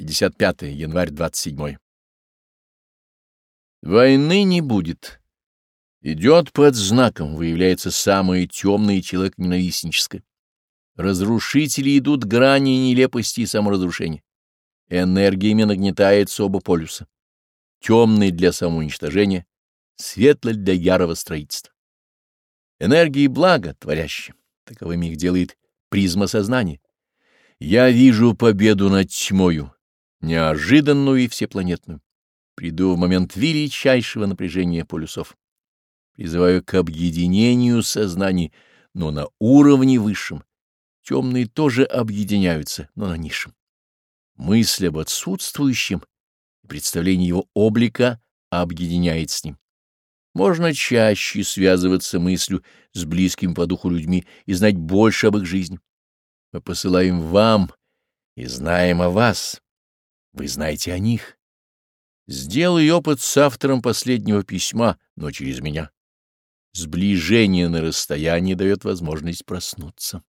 55 январь 27. Войны не будет. Идет под знаком, выявляется самое темное человек-ненавистническое. Разрушители идут грани нелепости и саморазрушения. Энергиями нагнетается оба полюса. Темный для самоуничтожения, светлый для ярого строительства. Энергии блага творящие таковыми их делает призма сознания. Я вижу победу над тьмою, неожиданную и всепланетную. Приду в момент величайшего напряжения полюсов. Призываю к объединению сознаний, но на уровне высшем. Темные тоже объединяются, но на низшем. Мысль об отсутствующем представление его облика объединяет с ним. Можно чаще связываться мыслью с близкими по духу людьми и знать больше об их жизни. Мы посылаем вам и знаем о вас. Вы знаете о них. Сделай опыт с автором последнего письма, но через меня. Сближение на расстоянии дает возможность проснуться.